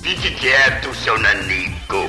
Fique quieto, seu nanico.